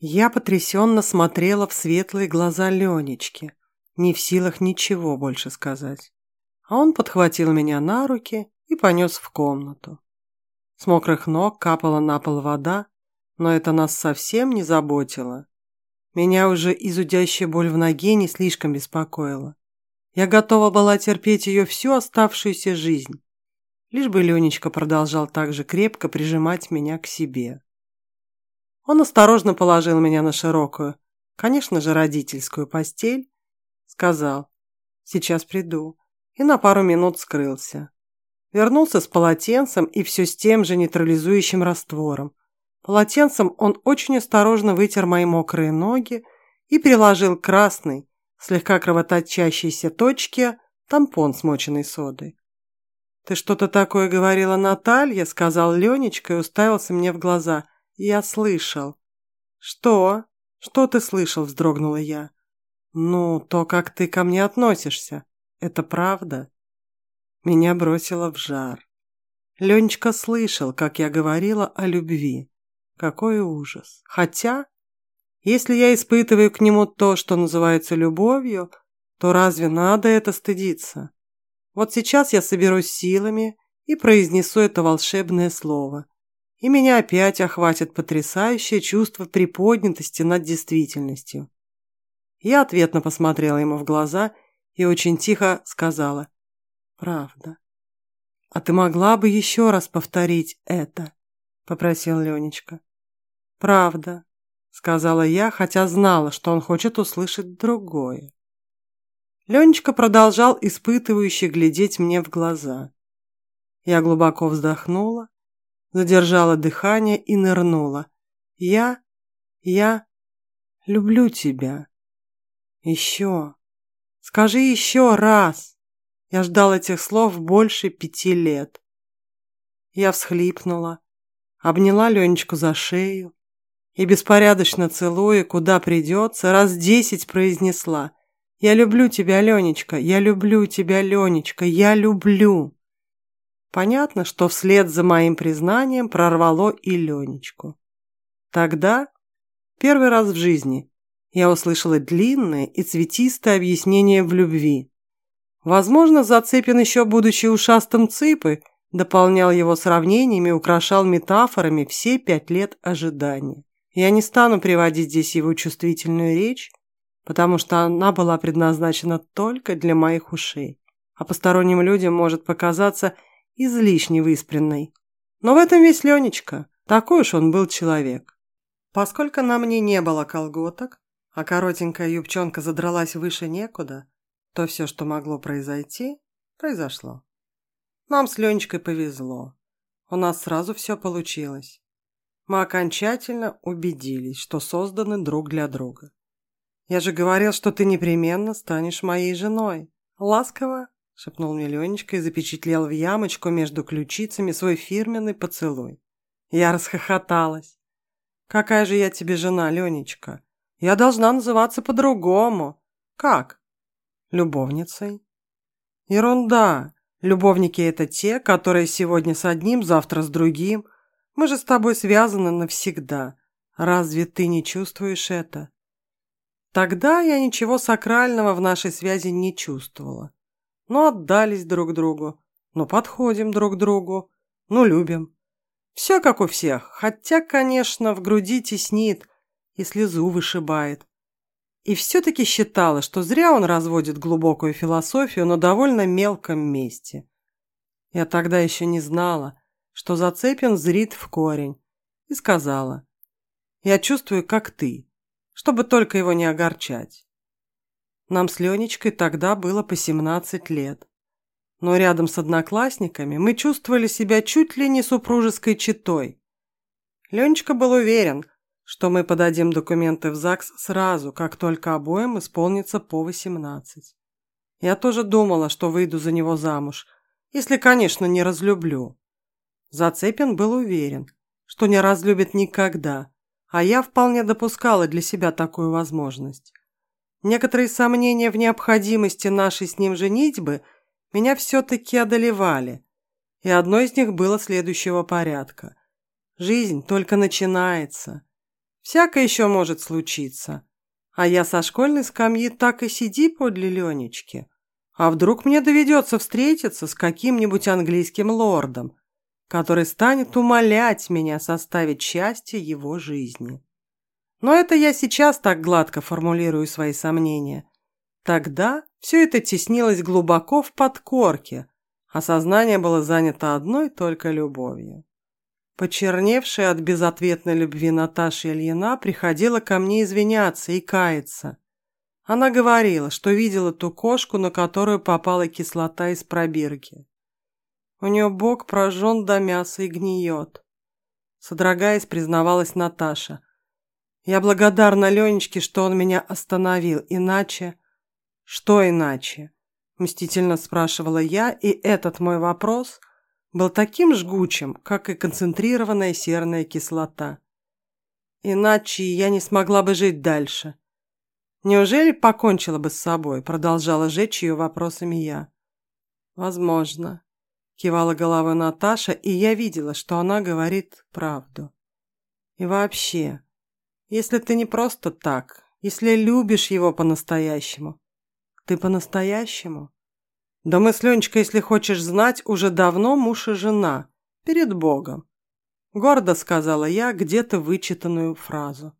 Я потрясенно смотрела в светлые глаза Ленечки, не в силах ничего больше сказать. А он подхватил меня на руки и понес в комнату. С мокрых ног капала на пол вода, но это нас совсем не заботило. Меня уже изудящая боль в ноге не слишком беспокоила. Я готова была терпеть ее всю оставшуюся жизнь, лишь бы Ленечка продолжал так же крепко прижимать меня к себе. Он осторожно положил меня на широкую, конечно же, родительскую постель, сказал «Сейчас приду» и на пару минут скрылся. Вернулся с полотенцем и все с тем же нейтрализующим раствором. Полотенцем он очень осторожно вытер мои мокрые ноги и приложил красный, слегка кровоточащейся точке тампон, смоченный содой. «Ты что-то такое говорила Наталья?» – сказал Ленечка и уставился мне в глаза. «Я слышал». «Что? Что ты слышал?» – вздрогнула я. «Ну, то, как ты ко мне относишься. Это правда?» Меня бросило в жар. Ленечка слышал, как я говорила о любви. Какой ужас. Хотя, если я испытываю к нему то, что называется любовью, то разве надо это стыдиться? Вот сейчас я соберусь силами и произнесу это волшебное слово. И меня опять охватит потрясающее чувство приподнятости над действительностью. Я ответно посмотрела ему в глаза и очень тихо сказала «Правда». «А ты могла бы еще раз повторить это?» – попросил Ленечка. «Правда», – сказала я, хотя знала, что он хочет услышать другое. Ленечка продолжал испытывающе глядеть мне в глаза. Я глубоко вздохнула, задержала дыхание и нырнула. Я, я люблю тебя. Еще. Скажи еще раз. Я ждал этих слов больше пяти лет. Я всхлипнула, обняла Ленечку за шею и, беспорядочно целуя, куда придется, раз десять произнесла я люблю тебя, Ленечка, я люблю тебя, Ленечка, я люблю. Понятно, что вслед за моим признанием прорвало и Ленечку. Тогда, первый раз в жизни, я услышала длинное и цветистое объяснение в любви. Возможно, Зацепин еще будучи ушастым цыпы, дополнял его сравнениями, украшал метафорами все пять лет ожидания. Я не стану приводить здесь его чувствительную речь, потому что она была предназначена только для моих ушей, а посторонним людям может показаться излишне выспренной. Но в этом весь Ленечка, такой уж он был человек. Поскольку на мне не было колготок, а коротенькая юбчонка задралась выше некуда, то все, что могло произойти, произошло. Нам с Ленечкой повезло. У нас сразу все получилось. Мы окончательно убедились, что созданы друг для друга. Я же говорил, что ты непременно станешь моей женой. Ласково, шепнул мне Ленечка и запечатлел в ямочку между ключицами свой фирменный поцелуй. Я расхохоталась. Какая же я тебе жена, Ленечка? Я должна называться по-другому. Как? Любовницей. Ерунда. Любовники – это те, которые сегодня с одним, завтра с другим. Мы же с тобой связаны навсегда. Разве ты не чувствуешь это? Тогда я ничего сакрального в нашей связи не чувствовала. Ну, отдались друг другу, ну, подходим друг другу, ну, любим. Все как у всех, хотя, конечно, в груди теснит и слезу вышибает. И все-таки считала, что зря он разводит глубокую философию на довольно мелком месте. Я тогда еще не знала, что Зацепин зрит в корень, и сказала, «Я чувствую, как ты, чтобы только его не огорчать. Нам с Ленечкой тогда было по 17 лет. Но рядом с одноклассниками мы чувствовали себя чуть ли не супружеской четой. Ленечка был уверен, что мы подадим документы в ЗАГС сразу, как только обоим исполнится по 18. Я тоже думала, что выйду за него замуж, если, конечно, не разлюблю. Зацепин был уверен, что не разлюбит никогда, а я вполне допускала для себя такую возможность. Некоторые сомнения в необходимости нашей с ним женитьбы меня все-таки одолевали, и одно из них было следующего порядка. Жизнь только начинается. Всякое еще может случиться. А я со школьной скамьи так и сиди подле Ленечки. А вдруг мне доведется встретиться с каким-нибудь английским лордом, который станет умолять меня составить счастье его жизни. Но это я сейчас так гладко формулирую свои сомнения. Тогда все это теснилось глубоко в подкорке, а сознание было занято одной только любовью. Почерневшая от безответной любви Наташа Ильина приходила ко мне извиняться и каяться. Она говорила, что видела ту кошку, на которую попала кислота из пробирки. У нее бок прожжен до мяса и гниет. Содрогаясь, признавалась Наташа. Я благодарна Ленечке, что он меня остановил, иначе... Что иначе? Мстительно спрашивала я, и этот мой вопрос был таким жгучим, как и концентрированная серная кислота. Иначе я не смогла бы жить дальше. Неужели покончила бы с собой? Продолжала жечь ее вопросами я. Возможно. Кивала головой Наташа, и я видела, что она говорит правду. И вообще, если ты не просто так, если любишь его по-настоящему, ты по-настоящему? Да мы с Ленечкой, если хочешь знать, уже давно муж и жена. Перед Богом. Гордо сказала я где-то вычитанную фразу.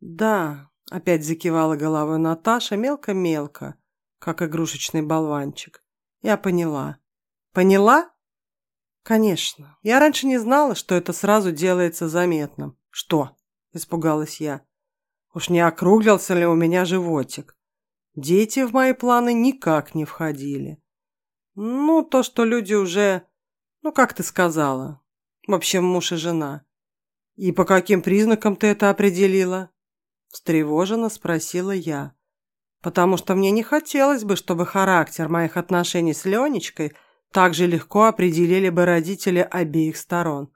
Да, опять закивала головой Наташа мелко-мелко, как игрушечный болванчик. Я поняла. Поняла? Конечно. Я раньше не знала, что это сразу делается заметным. Что? Испугалась я. Уж не округлился ли у меня животик? Дети в мои планы никак не входили. Ну, то, что люди уже... Ну, как ты сказала. В общем, муж и жена. И по каким признакам ты это определила? Встревоженно спросила я. Потому что мне не хотелось бы, чтобы характер моих отношений с Ленечкой так же легко определили бы родители обеих сторон.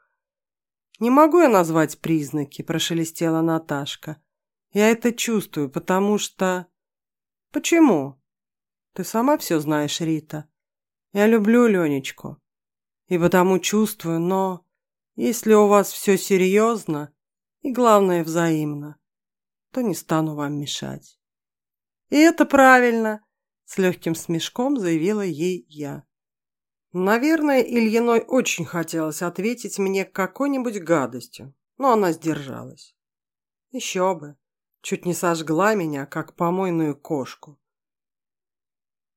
«Не могу я назвать признаки», – прошелестела Наташка. «Я это чувствую, потому что...» «Почему?» «Ты сама все знаешь, Рита. Я люблю Ленечку. И потому чувствую, но... Если у вас все серьезно и, главное, взаимно, то не стану вам мешать». «И это правильно!» – с легким смешком заявила ей я. Наверное, Ильиной очень хотелось ответить мне какой-нибудь гадостью, но она сдержалась. Еще бы чуть не сожгла меня, как помойную кошку.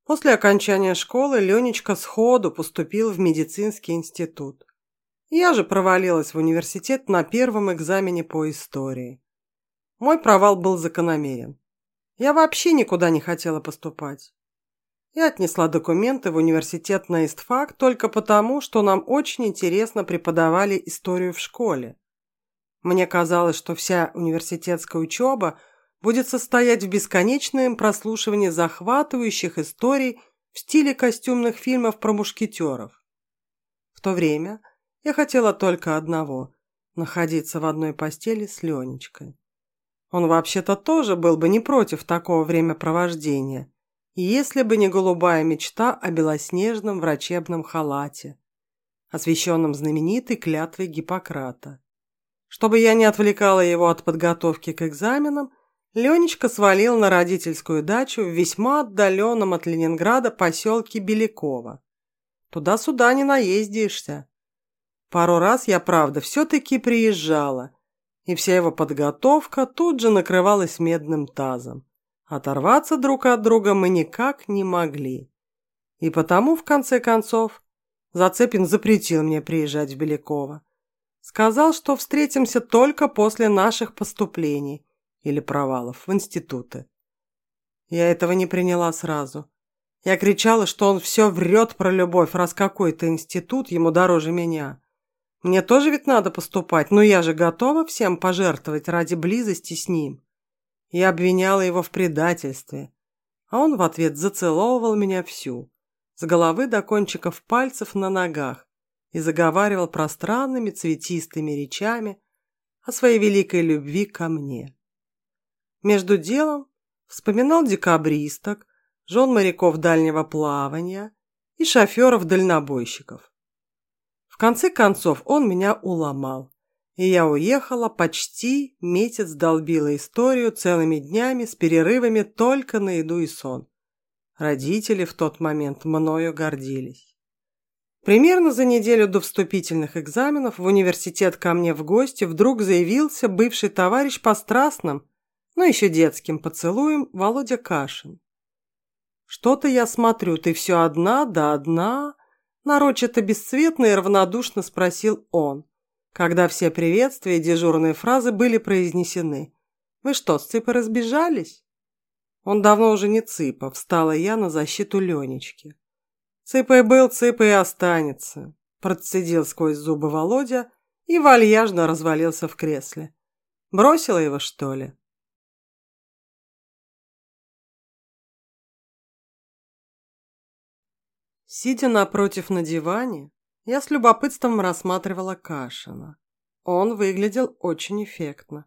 После окончания школы Ленечка сходу поступил в медицинский институт. Я же провалилась в университет на первом экзамене по истории. Мой провал был закономерен. Я вообще никуда не хотела поступать. Я отнесла документы в университет на ИСТФАК только потому, что нам очень интересно преподавали историю в школе. Мне казалось, что вся университетская учеба будет состоять в бесконечном прослушивании захватывающих историй в стиле костюмных фильмов про мушкетеров. В то время я хотела только одного – находиться в одной постели с Ленечкой. Он вообще-то тоже был бы не против такого времяпровождения, если бы не голубая мечта о белоснежном врачебном халате, освященном знаменитой клятвой Гиппократа. Чтобы я не отвлекала его от подготовки к экзаменам, Ленечка свалил на родительскую дачу в весьма отдаленном от Ленинграда поселке Беляково. Туда-сюда не наездишься. Пару раз я, правда, все-таки приезжала, и вся его подготовка тут же накрывалась медным тазом. Оторваться друг от друга мы никак не могли. И потому, в конце концов, Зацепин запретил мне приезжать в Беляково. Сказал, что встретимся только после наших поступлений или провалов в институты. Я этого не приняла сразу. Я кричала, что он все врет про любовь, раз какой-то институт ему дороже меня. Мне тоже ведь надо поступать, но я же готова всем пожертвовать ради близости с ним. Я обвиняла его в предательстве, а он в ответ зацеловывал меня всю, с головы до кончиков пальцев на ногах, и заговаривал пространными цветистыми речами о своей великой любви ко мне. Между делом вспоминал декабристок, жен моряков дальнего плавания и шоферов-дальнобойщиков. В конце концов он меня уломал. И я уехала почти месяц долбила историю целыми днями с перерывами только на еду и сон. Родители в тот момент мною гордились. Примерно за неделю до вступительных экзаменов в университет ко мне в гости вдруг заявился бывший товарищ по страстным, но еще детским поцелуем Володя Кашин. «Что-то я смотрю, ты все одна да одна», нарочито бесцветно и равнодушно спросил он, когда все приветствия и дежурные фразы были произнесены. «Вы что, с цыпой разбежались?» Он давно уже не цыпа, встала я на защиту Ленечки. «Цыпой был, цыпой и останется», процедил сквозь зубы Володя и вальяжно развалился в кресле. Бросила его, что ли? Сидя напротив на диване, я с любопытством рассматривала Кашина. Он выглядел очень эффектно.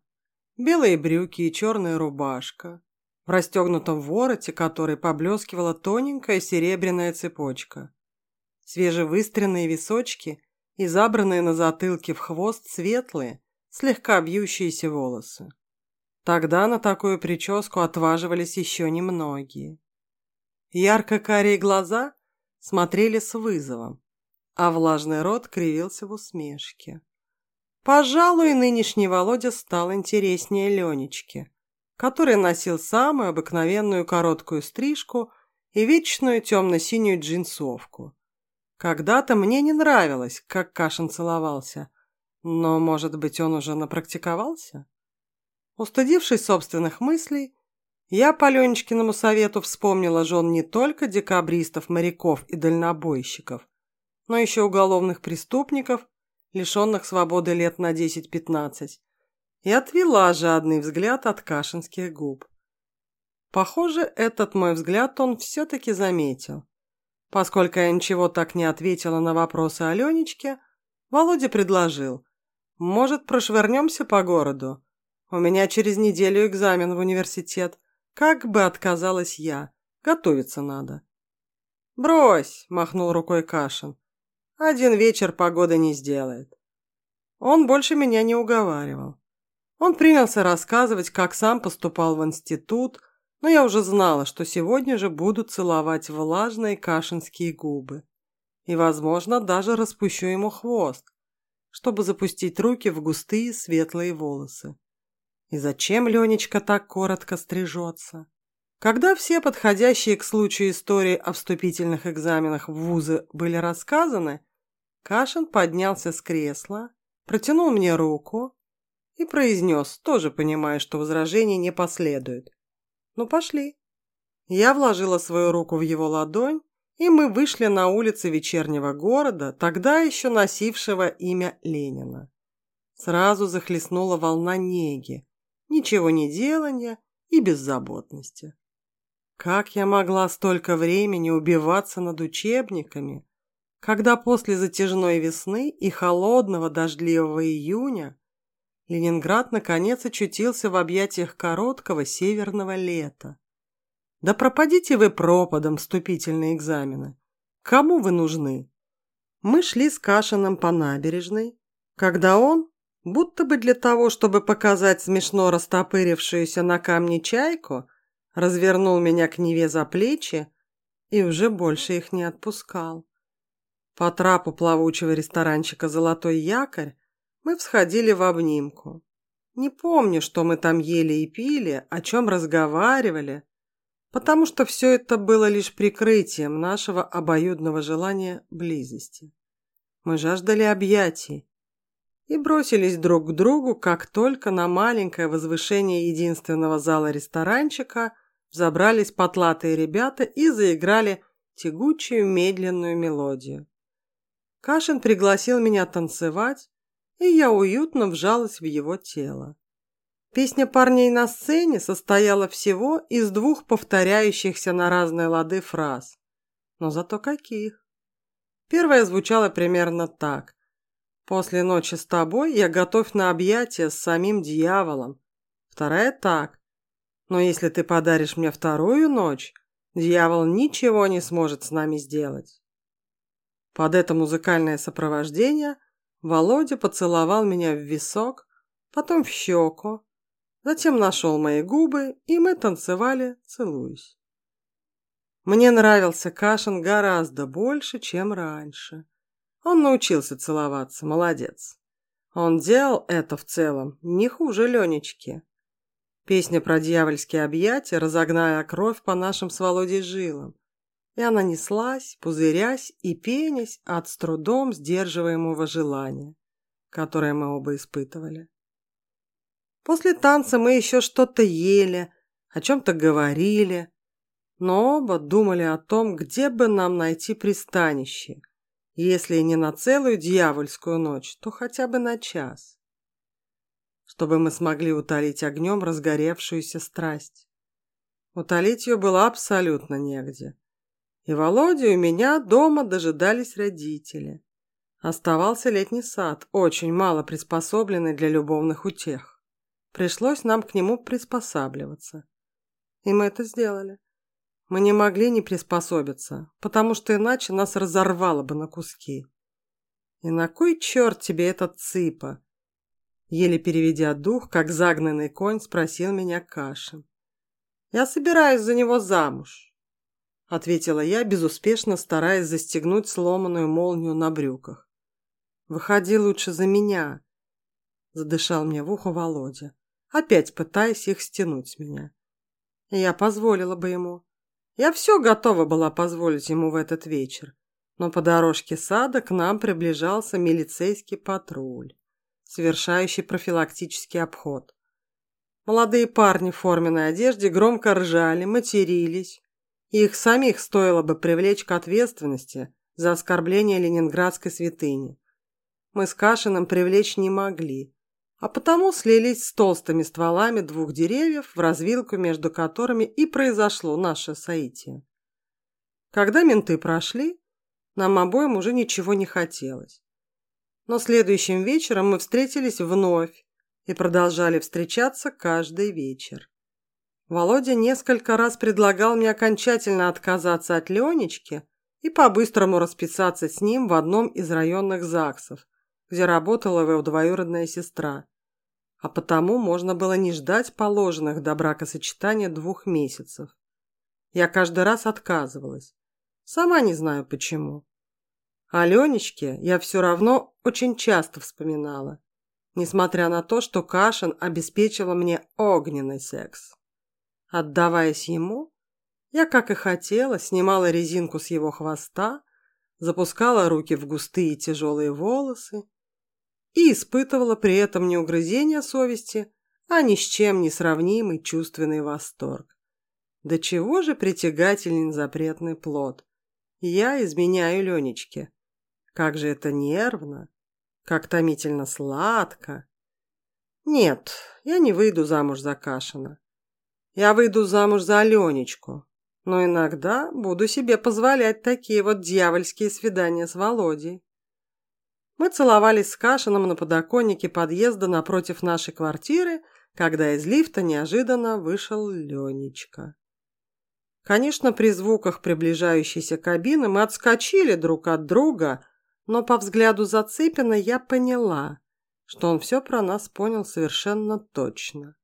Белые брюки и черная рубашка, в расстегнутом вороте которой поблескивала тоненькая серебряная цепочка. Свежевыстренные височки и забранные на затылке в хвост светлые, слегка бьющиеся волосы. Тогда на такую прическу отваживались еще немногие. Ярко-карие глаза смотрели с вызовом, а влажный рот кривился в усмешке. Пожалуй, нынешний Володя стал интереснее Ленечки, который носил самую обыкновенную короткую стрижку и вечную темно-синюю джинсовку. Когда-то мне не нравилось, как Кашин целовался, но, может быть, он уже напрактиковался? Устыдившись собственных мыслей, я по Ленечкиному совету вспомнила жен не только декабристов, моряков и дальнобойщиков, но еще уголовных преступников, лишенных свободы лет на 10-15, и отвела жадный взгляд от кашинских губ. Похоже, этот мой взгляд он все-таки заметил. Поскольку я ничего так не ответила на вопросы Аленечки, Володя предложил, «Может, прошвырнемся по городу? У меня через неделю экзамен в университет. Как бы отказалась я. Готовиться надо. «Брось!» – махнул рукой Кашин. «Один вечер погода не сделает». Он больше меня не уговаривал. Он принялся рассказывать, как сам поступал в институт, но я уже знала, что сегодня же буду целовать влажные кашинские губы. И, возможно, даже распущу ему хвост, чтобы запустить руки в густые светлые волосы. И зачем Ленечка так коротко стрижется? Когда все подходящие к случаю истории о вступительных экзаменах в вузы были рассказаны, Кашин поднялся с кресла, протянул мне руку и произнес, тоже понимая, что возражений не последует. «Ну, пошли». Я вложила свою руку в его ладонь, и мы вышли на улицы вечернего города, тогда еще носившего имя Ленина. Сразу захлестнула волна неги, ничего не делания и беззаботности. Как я могла столько времени убиваться над учебниками, когда после затяжной весны и холодного дождливого июня Ленинград наконец очутился в объятиях короткого северного лета? Да пропадите вы пропадом вступительные экзамены. Кому вы нужны? Мы шли с Кашиным по набережной, когда он, будто бы для того, чтобы показать смешно растопырившуюся на камне чайку, развернул меня к Неве за плечи и уже больше их не отпускал. По трапу плавучего ресторанчика «Золотой якорь» мы всходили в обнимку. Не помню, что мы там ели и пили, о чем разговаривали, потому что все это было лишь прикрытием нашего обоюдного желания близости. Мы жаждали объятий, и бросились друг к другу, как только на маленькое возвышение единственного зала ресторанчика взобрались потлатые ребята и заиграли тягучую медленную мелодию. Кашин пригласил меня танцевать, и я уютно вжалась в его тело. Песня парней на сцене состояла всего из двух повторяющихся на разные лады фраз. Но зато каких. Первая звучала примерно так. После ночи с тобой я готов на объятия с самим дьяволом. Вторая так. Но если ты подаришь мне вторую ночь, дьявол ничего не сможет с нами сделать. Под это музыкальное сопровождение Володя поцеловал меня в висок, потом в щеку, затем нашел мои губы, и мы танцевали, целуясь. Мне нравился Кашин гораздо больше, чем раньше. Он научился целоваться, молодец. Он делал это в целом не хуже Ленечки. Песня про дьявольские объятия, разогная кровь по нашим с Володей жилам. И она неслась, пузырясь и пенясь от с трудом сдерживаемого желания, которое мы оба испытывали. После танца мы еще что-то ели, о чем-то говорили, но оба думали о том, где бы нам найти пристанище, если не на целую дьявольскую ночь, то хотя бы на час, чтобы мы смогли утолить огнем разгоревшуюся страсть. Утолить ее было абсолютно негде. И Володя у меня дома дожидались родители. Оставался летний сад, очень мало приспособленный для любовных утех. Пришлось нам к нему приспосабливаться. И мы это сделали. Мы не могли не приспособиться, потому что иначе нас разорвало бы на куски. И на кой черт тебе этот цыпа? Еле переведя дух, как загнанный конь, спросил меня Кашин. Я собираюсь за него замуж, ответила я, безуспешно стараясь застегнуть сломанную молнию на брюках. Выходи лучше за меня, задышал мне в ухо Володя опять пытаясь их стянуть с меня. Я позволила бы ему. Я все готова была позволить ему в этот вечер, но по дорожке сада к нам приближался милицейский патруль, совершающий профилактический обход. Молодые парни в форменной одежде громко ржали, матерились, и их самих стоило бы привлечь к ответственности за оскорбление ленинградской святыни. Мы с Кашиным привлечь не могли, а потому слились с толстыми стволами двух деревьев в развилку, между которыми и произошло наше соитие. Когда менты прошли, нам обоим уже ничего не хотелось. Но следующим вечером мы встретились вновь и продолжали встречаться каждый вечер. Володя несколько раз предлагал мне окончательно отказаться от Ленечки и по-быстрому расписаться с ним в одном из районных ЗАГСов, где работала его двоюродная сестра. А потому можно было не ждать положенных до бракосочетания двух месяцев. Я каждый раз отказывалась. Сама не знаю почему. О Ленечке я все равно очень часто вспоминала, несмотря на то, что Кашин обеспечила мне огненный секс. Отдаваясь ему, я, как и хотела, снимала резинку с его хвоста, запускала руки в густые тяжелые волосы и испытывала при этом не угрызение совести, а ни с чем не сравнимый чувственный восторг. Да чего же притягателен запретный плод? Я изменяю Ленечке. Как же это нервно, как томительно сладко. Нет, я не выйду замуж за Кашина. Я выйду замуж за Аленечку, но иногда буду себе позволять такие вот дьявольские свидания с Володей. Мы целовались с Кашином на подоконнике подъезда напротив нашей квартиры, когда из лифта неожиданно вышел Ленечка. Конечно, при звуках приближающейся кабины мы отскочили друг от друга, но по взгляду Зацепина я поняла, что он все про нас понял совершенно точно.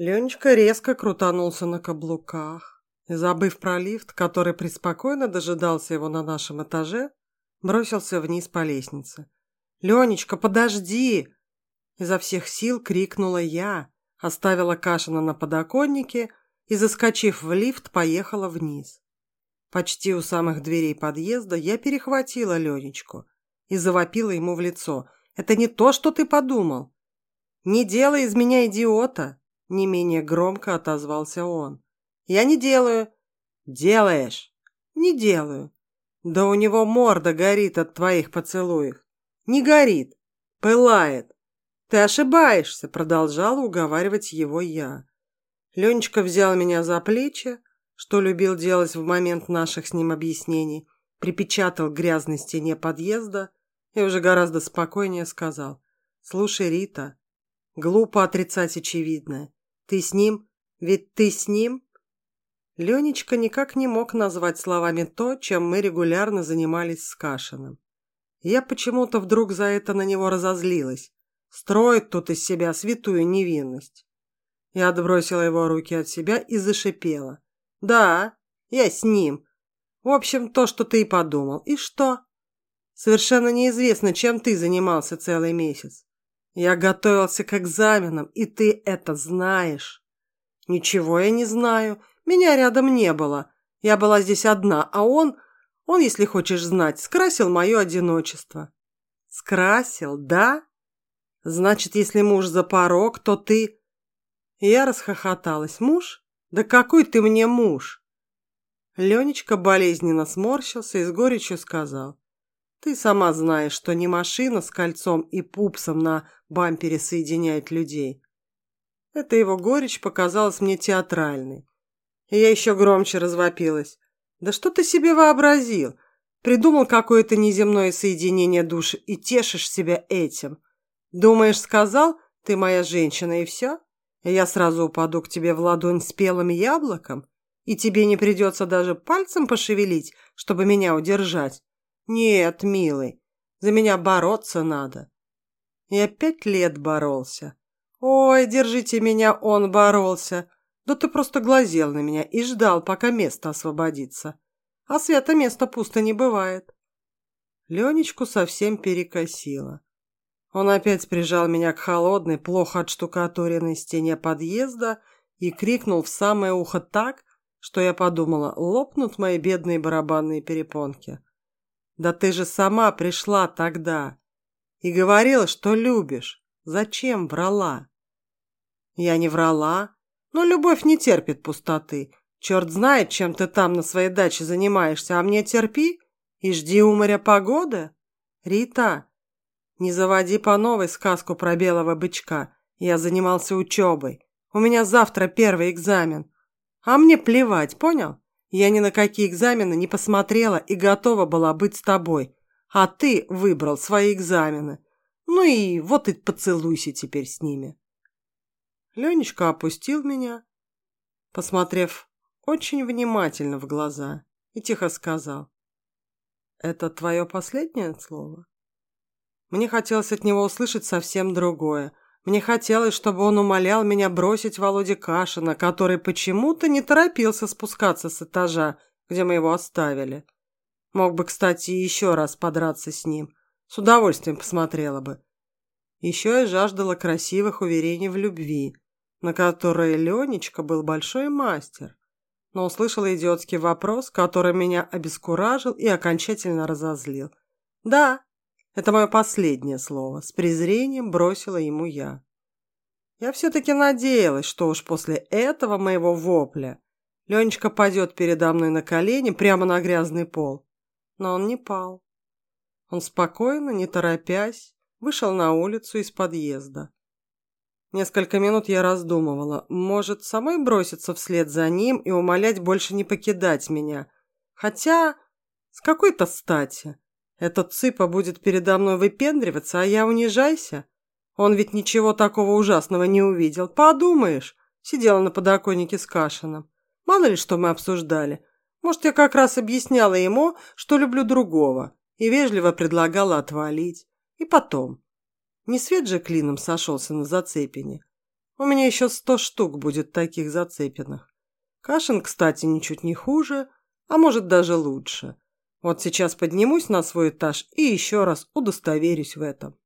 Ленечка резко крутанулся на каблуках забыв про лифт, который преспокойно дожидался его на нашем этаже, бросился вниз по лестнице. «Ленечка, подожди!» Изо всех сил крикнула я, оставила Кашина на подоконнике и, заскочив в лифт, поехала вниз. Почти у самых дверей подъезда я перехватила Ленечку и завопила ему в лицо. «Это не то, что ты подумал!» «Не делай из меня идиота!» Не менее громко отозвался он. «Я не делаю!» «Делаешь!» «Не делаю!» Да у него морда горит от твоих поцелуев. Не горит, пылает. Ты ошибаешься, продолжала уговаривать его я. Ленечка взял меня за плечи, что любил делать в момент наших с ним объяснений, припечатал к грязной стене подъезда и уже гораздо спокойнее сказал. «Слушай, Рита, глупо отрицать очевидное. Ты с ним? Ведь ты с ним?» Ленечка никак не мог назвать словами то, чем мы регулярно занимались с Кашиным. Я почему-то вдруг за это на него разозлилась. Строит тут из себя святую невинность. Я отбросила его руки от себя и зашипела. «Да, я с ним. В общем, то, что ты и подумал. И что?» «Совершенно неизвестно, чем ты занимался целый месяц. Я готовился к экзаменам, и ты это знаешь». «Ничего я не знаю. Меня рядом не было. Я была здесь одна, а он, он, если хочешь знать, скрасил мое одиночество». «Скрасил, да? Значит, если муж за порог, то ты...» Я расхохоталась. «Муж? Да какой ты мне муж?» Ленечка болезненно сморщился и с горечью сказал. «Ты сама знаешь, что не машина с кольцом и пупсом на бампере соединяет людей». Эта его горечь показалась мне театральной. И я еще громче развопилась. «Да что ты себе вообразил? Придумал какое-то неземное соединение душ и тешишь себя этим. Думаешь, сказал, ты моя женщина и все?» Я сразу упаду к тебе в ладонь спелым яблоком, и тебе не придется даже пальцем пошевелить, чтобы меня удержать. Нет, милый, за меня бороться надо. Я пять лет боролся. Ой, держите меня, он боролся. Да ты просто глазел на меня и ждал, пока место освободится. А свято место пусто не бывает. Ленечку совсем перекосило. Он опять прижал меня к холодной, плохо отштукатуренной стене подъезда и крикнул в самое ухо так, что я подумала, лопнут мои бедные барабанные перепонки. «Да ты же сама пришла тогда и говорила, что любишь. Зачем врала?» «Я не врала, но любовь не терпит пустоты. Черт знает, чем ты там на своей даче занимаешься, а мне терпи и жди у моря погоды. Рита, не заводи по новой сказку про белого бычка. Я занимался учебой. У меня завтра первый экзамен. А мне плевать, понял? Я ни на какие экзамены не посмотрела и готова была быть с тобой. А ты выбрал свои экзамены. Ну и вот и поцелуйся теперь с ними. Ленечка опустил меня, посмотрев очень внимательно в глаза, и тихо сказал. «Это твое последнее слово?» Мне хотелось от него услышать совсем другое. Мне хотелось, чтобы он умолял меня бросить Володе Кашина, который почему-то не торопился спускаться с этажа, где мы его оставили. Мог бы, кстати, еще раз подраться с ним. С удовольствием посмотрела бы. Еще я жаждала красивых уверений в любви, на которые Ленечка был большой мастер. Но услышала идиотский вопрос, который меня обескуражил и окончательно разозлил. «Да, это мое последнее слово. С презрением бросила ему я. Я все-таки надеялась, что уж после этого моего вопля Ленечка пойдет передо мной на колени прямо на грязный пол. Но он не пал. Он спокойно, не торопясь, вышел на улицу из подъезда. Несколько минут я раздумывала, может, самой броситься вслед за ним и умолять больше не покидать меня. Хотя, с какой-то стати. Этот цыпа будет передо мной выпендриваться, а я унижайся. Он ведь ничего такого ужасного не увидел. Подумаешь, сидела на подоконнике с Кашином. Мало ли, что мы обсуждали. Может, я как раз объясняла ему, что люблю другого, и вежливо предлагала отвалить. И потом. Не свет же клином сошелся на зацепине. У меня еще сто штук будет таких зацепенных. Кашин, кстати, ничуть не хуже, а может даже лучше. Вот сейчас поднимусь на свой этаж и еще раз удостоверюсь в этом.